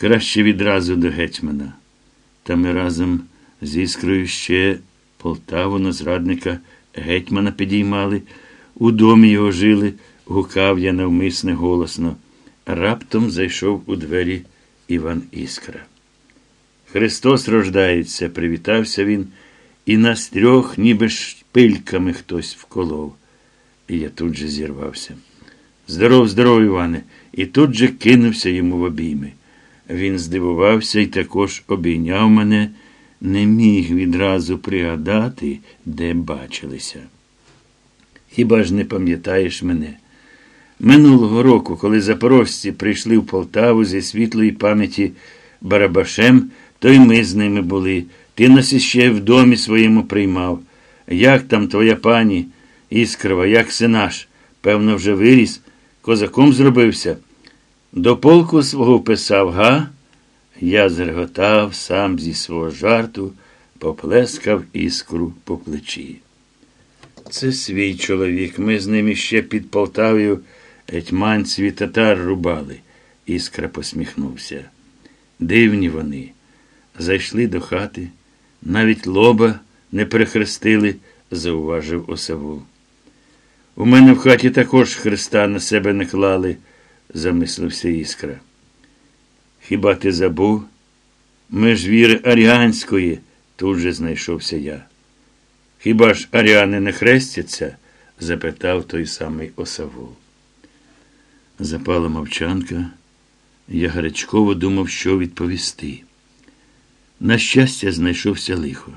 Краще відразу до гетьмана. Та ми разом з іскрою ще Полтаву на зрадника гетьмана підіймали, у домі його жили, гукав я навмисне голосно. Раптом зайшов у двері Іван Іскра. Христос рождається, привітався він, і нас трьох, ніби шпильками хтось вколов. І я тут же зірвався. Здоров, здоров, Іване, і тут же кинувся йому в обійми. Він здивувався і також обійняв мене, не міг відразу пригадати, де бачилися. Хіба ж не пам'ятаєш мене? Минулого року, коли запорожці прийшли в Полтаву зі світлої пам'яті Барабашем, то й ми з ними були. Ти нас іще в домі своєму приймав. Як там твоя пані, іскрова, як синаш? Певно, вже виріс, козаком зробився. До полку свого писав, га? Я зреготав сам зі свого жарту, поплескав іскру по плечі. Це свій чоловік. Ми з ним іще під Полтавою гетьманців татар рубали. Іскра посміхнувся. Дивні вони. Зайшли до хати, навіть лоба не перехрестили, зауважив осавул. У мене в хаті також хреста на себе не клали, замислився іскра. Хіба ти забув? Ми ж віри аріанської, тут же знайшовся я. Хіба ж аріани не хрестяться? запитав той самий осавул. Запала мовчанка. Я гарячково думав, що відповісти. На щастя, знайшовся лихо.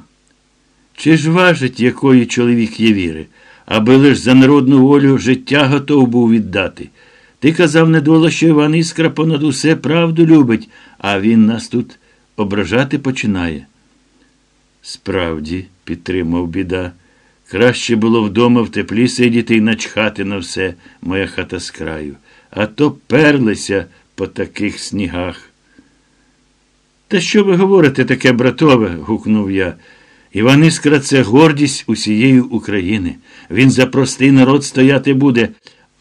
Чи ж важить, якої чоловік є віри, аби лиш за народну волю життя готов був віддати? Ти казав, недоло, що Іван Іскра понад усе правду любить, а він нас тут ображати починає. Справді, підтримав біда, краще було вдома в теплі сидіти і начхати на все, моя хата з краю, а то перлися по таких снігах. Та що ви говорите таке, братове? гукнув я. Іван Іскра це гордість усієї України. Він за простий народ стояти буде,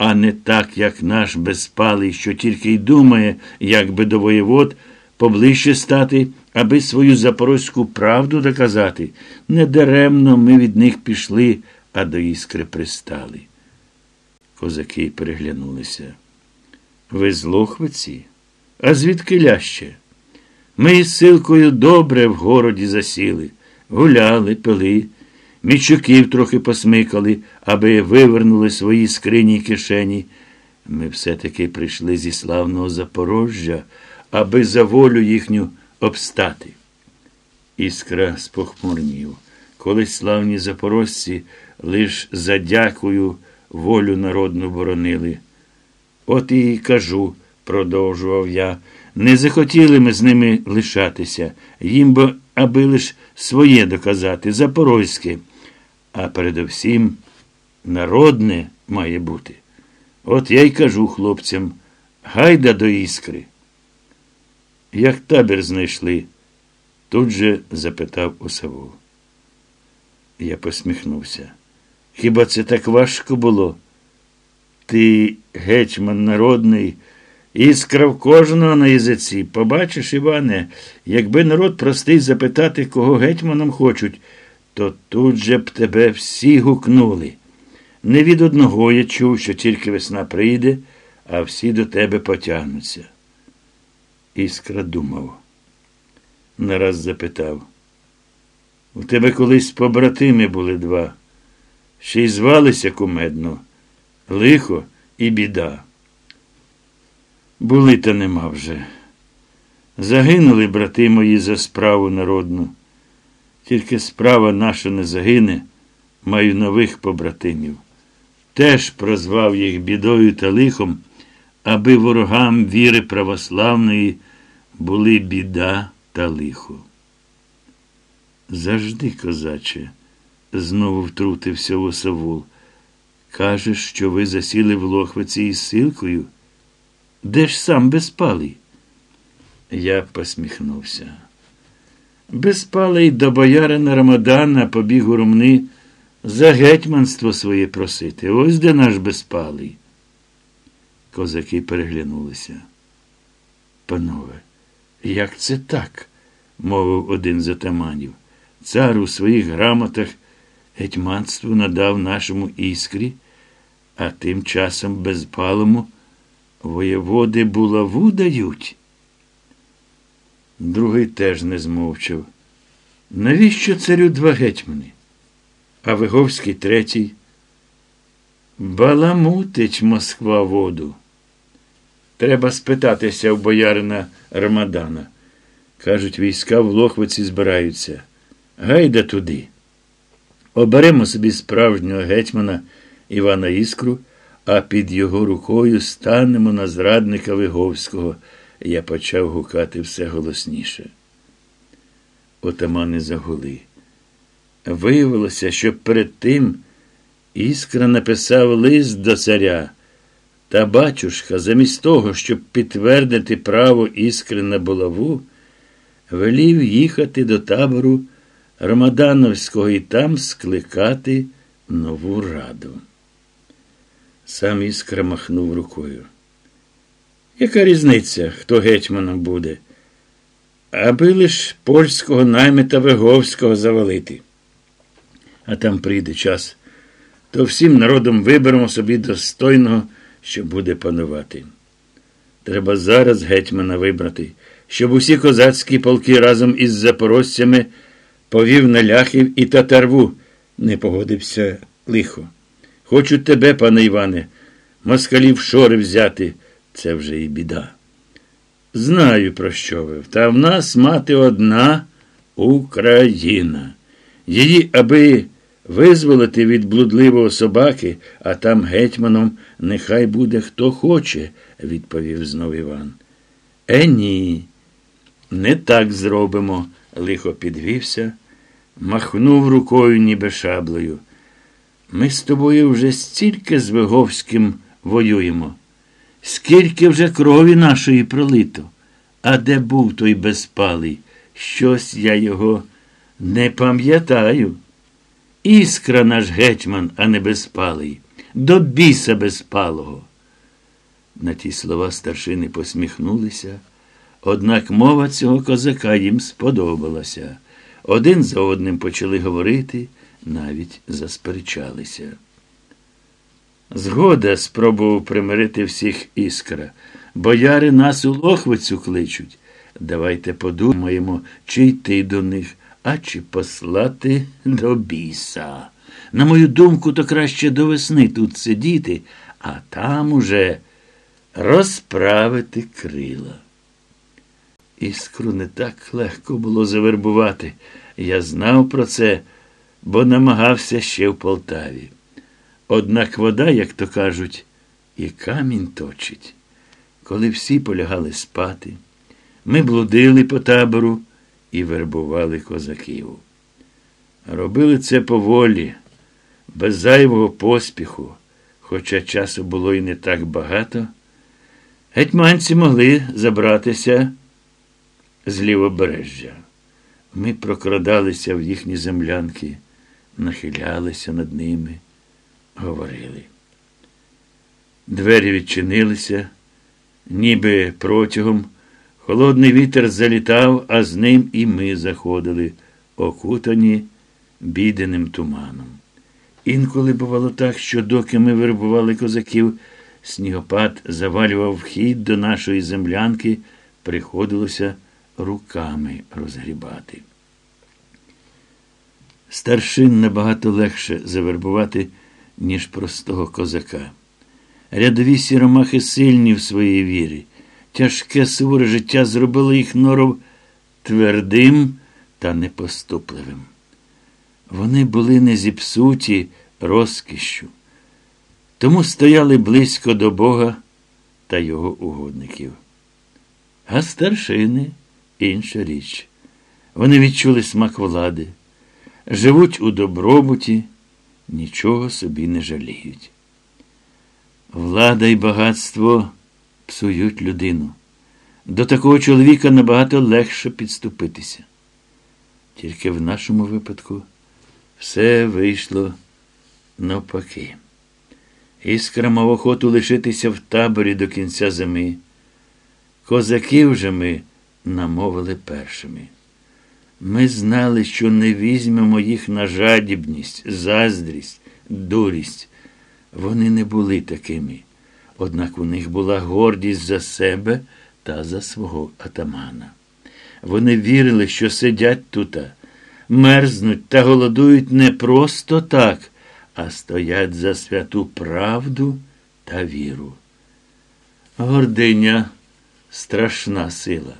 а не так, як наш безпалий, що тільки й думає, як би до воєвод поближче стати, аби свою запорозьку правду доказати. Недаремно ми від них пішли, а до іскри пристали. Козаки переглянулися. Ви з Лохвиці? А звідки ляще? Ми із силкою добре в городі засіли, гуляли, пили, мічуків трохи посмикали, аби вивернули свої скрині й кишені. Ми все-таки прийшли зі славного Запорожжя, аби за волю їхню обстати. Іскра спохмурнів. Колись славні запорожці лиш за дякую волю народну боронили. От і кажу, продовжував я, не захотіли ми з ними лишатися, їм би аби лиш своє доказати, запорозьке, а передовсім народне має бути. От я й кажу хлопцям, гайда до іскри. Як табір знайшли? Тут же запитав Осавул. Я посміхнувся. Хіба це так важко було? Ти, гетьман народний, іскра в кожного на язиці. Побачиш, Іване, якби народ простий запитати, кого гетьманом хочуть, то тут же б тебе всі гукнули. Не від одного я чув, що тільки весна прийде, а всі до тебе потягнуться. Іскра думав. Нараз запитав. У тебе колись побратими були два, ще й звалися кумедно, лихо і біда. Були та нема вже. Загинули брати мої за справу народну. Тільки справа наша не загине, маю нових побратимів. Теж прозвав їх бідою та лихом, аби ворогам віри православної були біда та лихо. Завжди, козаче, знову втрутився Осавул. Кажеш, що ви засіли в Лохвиці із силкою? Де ж сам безпалий? Я посміхнувся. Безпалий до боярина Рамадана побіг у Румни за гетьманство своє просити. Ось де наш безпалий. Козаки переглянулися. Панове, Як це так? мовив один з отаманів. Цар у своїх грамотах гетьманство надав нашому іскрі, а тим часом безпалому воєводи булаву дають. Другий теж не змовчав. Навіщо царю два гетьмани? А Виговський третій. Баламутить Москва воду. Треба спитатися в боярина Рамадана. Кажуть, війська в Лохвиці збираються. Гайда туди. Оберемо собі справжнього гетьмана Івана Іскру, а під його рукою станемо на зрадника Виговського. Я почав гукати все голосніше. Отамани загули. Виявилося, що перед тим Іскра написав лист до царя. Та батюшка, замість того, щоб підтвердити право іскри на булаву, велів їхати до табору Ромадановського і там скликати нову раду. Сам іскра махнув рукою. Яка різниця, хто гетьманом буде? Аби лиш польського наймита Виговського завалити. А там прийде час, то всім народом виберемо собі достойного, що буде панувати. Треба зараз гетьмана вибрати, щоб усі козацькі полки разом із запорожцями повів на ляхів і татарву, не погодився лихо. Хочуть тебе, пане Іване, москалів шори взяти, це вже і біда. Знаю, про що ви. Та в нас мати одна Україна. Її, аби визволити від блудливого собаки, а там гетьманом нехай буде хто хоче, відповів знов Іван. Е, ні, не так зробимо, лихо підвівся, махнув рукою, ніби шаблею. Ми з тобою вже стільки з Виговським воюємо. Скільки вже крові нашої пролито, а де був той безпалий? Щось я його не пам'ятаю. Іскра наш гетьман, а не безпалий, до біса безпалого. На ті слова старшини посміхнулися, однак мова цього козака їм сподобалася. Один за одним почали говорити, навіть засперечалися. Згода спробував примирити всіх іскра. Бояри нас у лохвицю кличуть. Давайте подумаємо, чи йти до них, а чи послати до біса. На мою думку, то краще до весни тут сидіти, а там уже розправити крила. Іскру не так легко було завербувати. Я знав про це, бо намагався ще в Полтаві. Однак вода, як то кажуть, і камінь точить. Коли всі полягали спати, ми блудили по табору і вербували козаків. Робили це поволі, без зайвого поспіху, хоча часу було і не так багато. Гетьманці могли забратися з лівобережжя. Ми прокрадалися в їхні землянки, нахилялися над ними говорили. Двері відчинилися, ніби протягом. Холодний вітер залітав, а з ним і ми заходили, окутані біденим туманом. Інколи бувало так, що доки ми вербували козаків, снігопад завалював вхід до нашої землянки, приходилося руками розгрібати. Старшин набагато легше завербувати ніж простого козака. Рядові сіромахи сильні в своїй вірі. Тяжке суворе життя зробило їх норов твердим та непоступливим. Вони були не зіпсуті розкішшю, тому стояли близько до Бога та його угодників. А старшини інша річ. Вони відчули смак влади, живуть у добробуті нічого собі не жаліють. Влада і багатство псують людину. До такого чоловіка набагато легше підступитися. Тільки в нашому випадку все вийшло навпаки. Іскра мав охоту лишитися в таборі до кінця зими. Козаків же ми намовили першими. Ми знали, що не візьмемо їх на жадібність, заздрість, дурість. Вони не були такими. Однак у них була гордість за себе та за свого атамана. Вони вірили, що сидять тута, мерзнуть та голодують не просто так, а стоять за святу правду та віру. Гординя страшна сила.